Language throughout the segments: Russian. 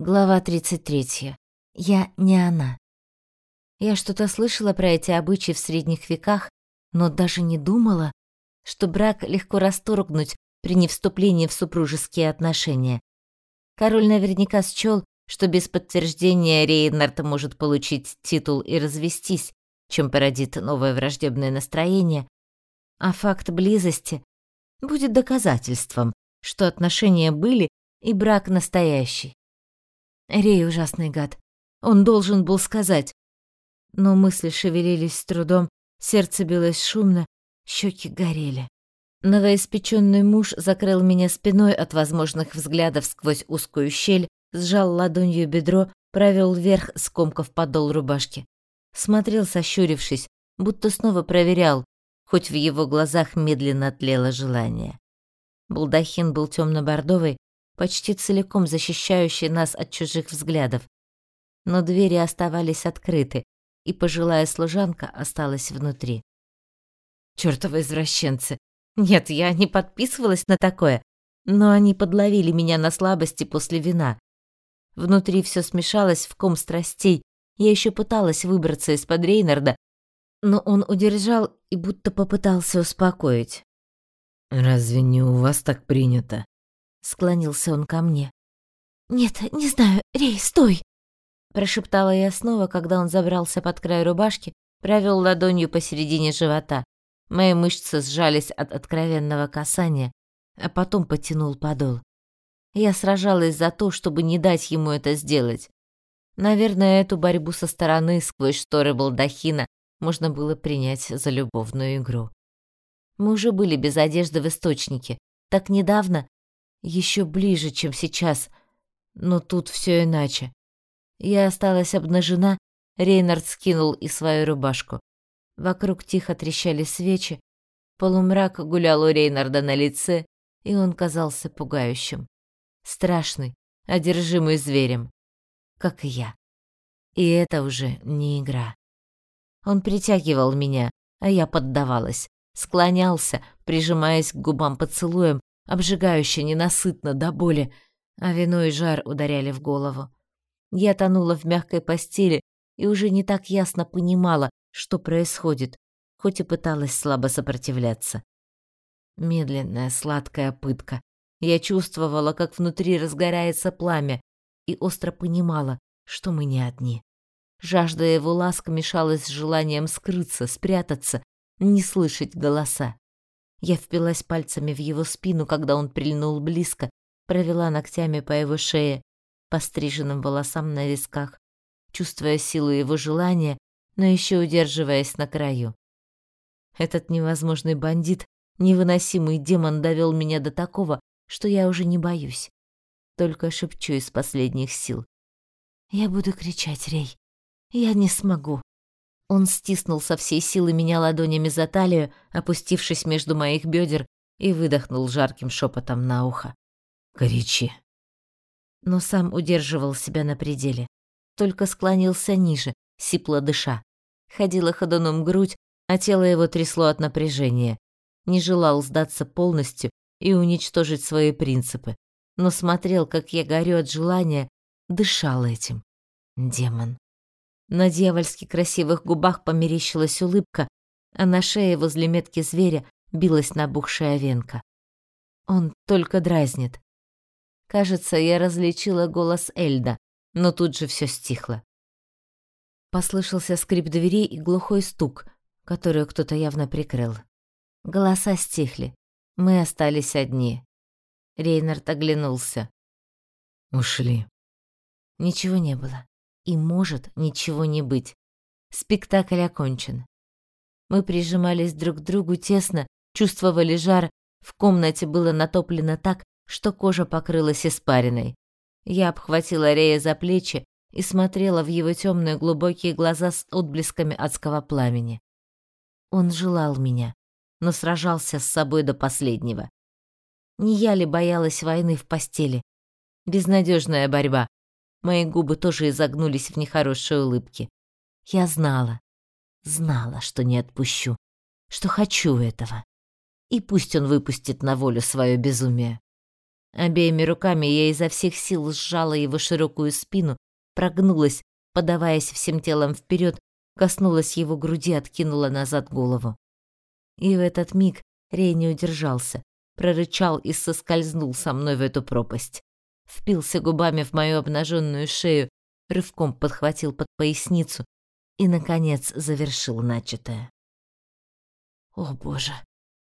Глава 33. Я не она. Я что-то слышала про эти обычаи в средних веках, но даже не думала, что брак легко расторгнуть при невступлении в супружеские отношения. Король наверняка счёл, что без подтверждения Рейнард может получить титул и развестись, чем породит новое враждебное настроение, а факт близости будет доказательством, что отношения были и брак настоящий. Рей ужасный гад. Он должен был сказать. Но мысли шевелились с трудом, сердце билось шумно, щеки горели. Новоиспеченный муж закрыл меня спиной от возможных взглядов сквозь узкую щель, сжал ладонью бедро, провел вверх, скомкав подол рубашки. Смотрел, сощурившись, будто снова проверял, хоть в его глазах медленно тлело желание. Балдахин был темно-бордовый, почти целиком защищающий нас от чужих взглядов. Но двери оставались открыты, и пожилая служанка осталась внутри. Чёртовы извращенцы! Нет, я не подписывалась на такое, но они подловили меня на слабости после вина. Внутри все смешалось в ком страстей. Я еще пыталась выбраться из-под Рейнарда, но он удержал и будто попытался успокоить. «Разве не у вас так принято?» Склонился он ко мне. «Нет, не знаю. Рей, стой!» Прошептала я снова, когда он забрался под край рубашки, провел ладонью посередине живота. Мои мышцы сжались от откровенного касания, а потом потянул подол. Я сражалась за то, чтобы не дать ему это сделать. Наверное, эту борьбу со стороны сквозь шторы балдахина можно было принять за любовную игру. Мы уже были без одежды в источнике. Так недавно еще ближе, чем сейчас, но тут все иначе. Я осталась обнажена, Рейнард скинул и свою рубашку. Вокруг тихо трещали свечи, полумрак гулял у Рейнарда на лице, и он казался пугающим. Страшный, одержимый зверем, как и я. И это уже не игра. Он притягивал меня, а я поддавалась, склонялся, прижимаясь к губам поцелуем, обжигающе ненасытно до боли, а вино и жар ударяли в голову. Я тонула в мягкой постели и уже не так ясно понимала, что происходит, хоть и пыталась слабо сопротивляться. Медленная, сладкая пытка. Я чувствовала, как внутри разгорается пламя, и остро понимала, что мы не одни. Жажда его ласк мешалась с желанием скрыться, спрятаться, не слышать голоса. Я впилась пальцами в его спину, когда он прильнул близко, провела ногтями по его шее, по стриженным волосам на висках, чувствуя силу его желания, но еще удерживаясь на краю. Этот невозможный бандит, невыносимый демон довел меня до такого, что я уже не боюсь. Только шепчу из последних сил. Я буду кричать, Рей. Я не смогу. Он стиснул со всей силы меня ладонями за талию, опустившись между моих бедер, и выдохнул жарким шепотом на ухо. «Горячи». Но сам удерживал себя на пределе. Только склонился ниже, сипло дыша. Ходила ходуном грудь, а тело его трясло от напряжения. Не желал сдаться полностью и уничтожить свои принципы, но смотрел, как я горю от желания, дышал этим. Демон. На дьявольски красивых губах померещилась улыбка, а на шее возле метки зверя билась набухшая венка. Он только дразнит. Кажется, я различила голос Эльда, но тут же все стихло. Послышался скрип дверей и глухой стук, который кто-то явно прикрыл. Голоса стихли. Мы остались одни. Рейнард оглянулся. Ушли. Ничего не было и может ничего не быть. Спектакль окончен. Мы прижимались друг к другу тесно, чувствовали жар, в комнате было натоплено так, что кожа покрылась испариной. Я обхватила Рея за плечи и смотрела в его темные глубокие глаза с отблесками адского пламени. Он желал меня, но сражался с собой до последнего. Не я ли боялась войны в постели? Безнадежная борьба, Мои губы тоже изогнулись в нехорошей улыбке. Я знала, знала, что не отпущу, что хочу этого. И пусть он выпустит на волю свое безумие. Обеими руками я изо всех сил сжала его широкую спину, прогнулась, подаваясь всем телом вперед, коснулась его груди, откинула назад голову. И в этот миг Рей не удержался, прорычал и соскользнул со мной в эту пропасть. Впился губами в мою обнаженную шею, рывком подхватил под поясницу и, наконец, завершил начатое. О, боже!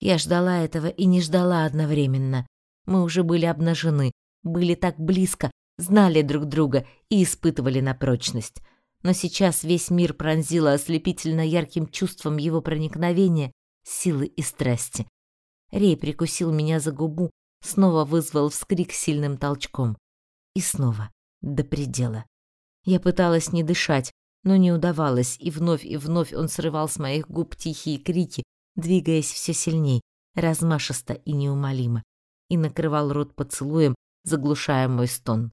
Я ждала этого и не ждала одновременно. Мы уже были обнажены, были так близко, знали друг друга и испытывали на прочность. Но сейчас весь мир пронзило ослепительно ярким чувством его проникновения, силы и страсти. Рей прикусил меня за губу, снова вызвал вскрик сильным толчком. И снова, до предела. Я пыталась не дышать, но не удавалось, и вновь и вновь он срывал с моих губ тихие крики, двигаясь все сильней, размашисто и неумолимо, и накрывал рот поцелуем, заглушая мой стон.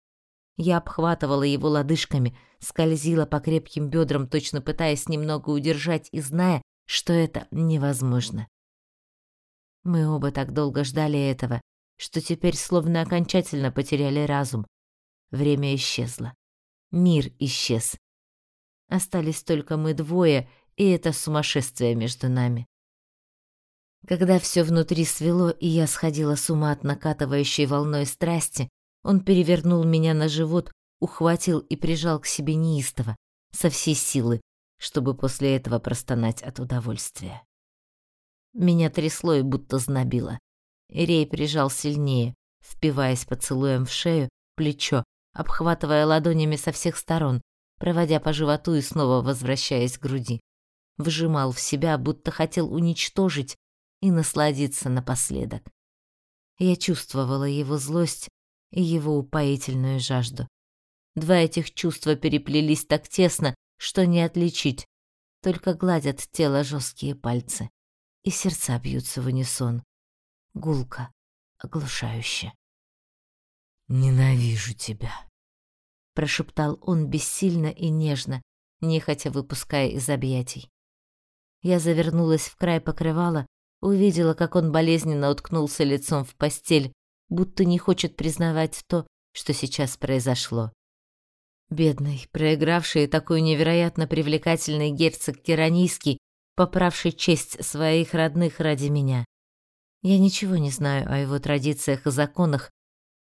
Я обхватывала его лодыжками, скользила по крепким бедрам, точно пытаясь немного удержать и зная, что это невозможно. Мы оба так долго ждали этого, что теперь словно окончательно потеряли разум. Время исчезло. Мир исчез. Остались только мы двое, и это сумасшествие между нами. Когда все внутри свело, и я сходила с ума от накатывающей волной страсти, он перевернул меня на живот, ухватил и прижал к себе неистово, со всей силы, чтобы после этого простонать от удовольствия. Меня трясло и будто знобило. Ирей прижал сильнее, впиваясь поцелуем в шею, плечо, обхватывая ладонями со всех сторон, проводя по животу и снова возвращаясь к груди. Вжимал в себя, будто хотел уничтожить и насладиться напоследок. Я чувствовала его злость и его упоительную жажду. Два этих чувства переплелись так тесно, что не отличить, только гладят тело жесткие пальцы, и сердца бьются в унисон. Гулко, оглушающе. «Ненавижу тебя», — прошептал он бессильно и нежно, нехотя выпуская из объятий. Я завернулась в край покрывала, увидела, как он болезненно уткнулся лицом в постель, будто не хочет признавать то, что сейчас произошло. Бедный, проигравший такой невероятно привлекательный герцог Керанийский, поправший честь своих родных ради меня. Я ничего не знаю о его традициях и законах.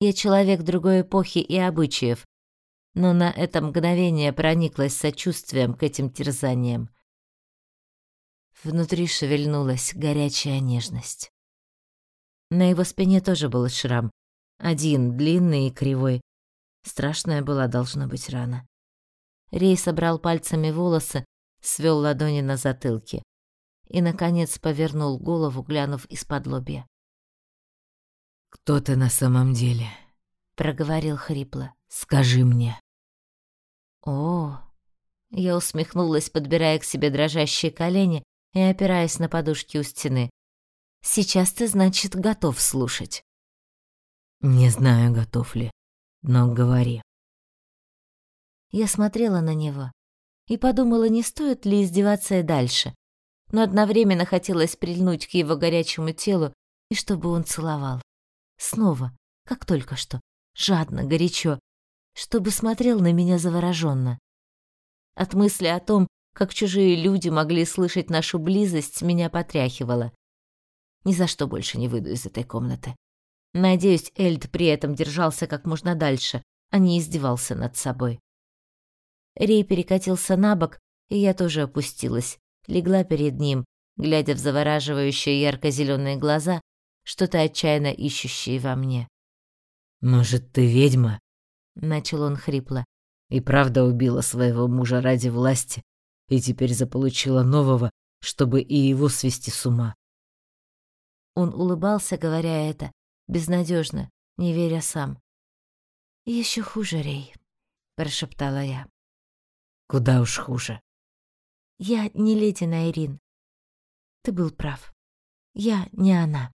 Я человек другой эпохи и обычаев. Но на это мгновение прониклась сочувствием к этим терзаниям. Внутри шевельнулась горячая нежность. На его спине тоже был шрам. Один, длинный и кривой. Страшная была, должна быть, рана. Рей собрал пальцами волосы, свел ладони на затылке и, наконец, повернул голову, глянув из-под лобья. «Кто ты на самом деле?» — проговорил хрипло. «Скажи мне». «О!» Я усмехнулась, подбирая к себе дрожащие колени и опираясь на подушки у стены. Сейчас ты, значит, готов слушать. Не знаю, готов ли, но говори. Я смотрела на него и подумала, не стоит ли издеваться и дальше, но одновременно хотелось прильнуть к его горячему телу и чтобы он целовал. Снова, как только что, жадно, горячо, чтобы смотрел на меня завороженно. От мысли о том, как чужие люди могли слышать нашу близость, меня потряхивало. Ни за что больше не выйду из этой комнаты. Надеюсь, Эльд при этом держался как можно дальше, а не издевался над собой. Рей перекатился на бок, и я тоже опустилась, легла перед ним, глядя в завораживающие ярко зеленые глаза, что-то отчаянно ищущее во мне. «Может, ты ведьма?» — начал он хрипло. «И правда убила своего мужа ради власти, и теперь заполучила нового, чтобы и его свести с ума. Он улыбался, говоря это, безнадежно, не веря сам. Еще хуже, Рей, прошептала я. Куда уж хуже. Я не леди Найрин. Ты был прав. Я не она.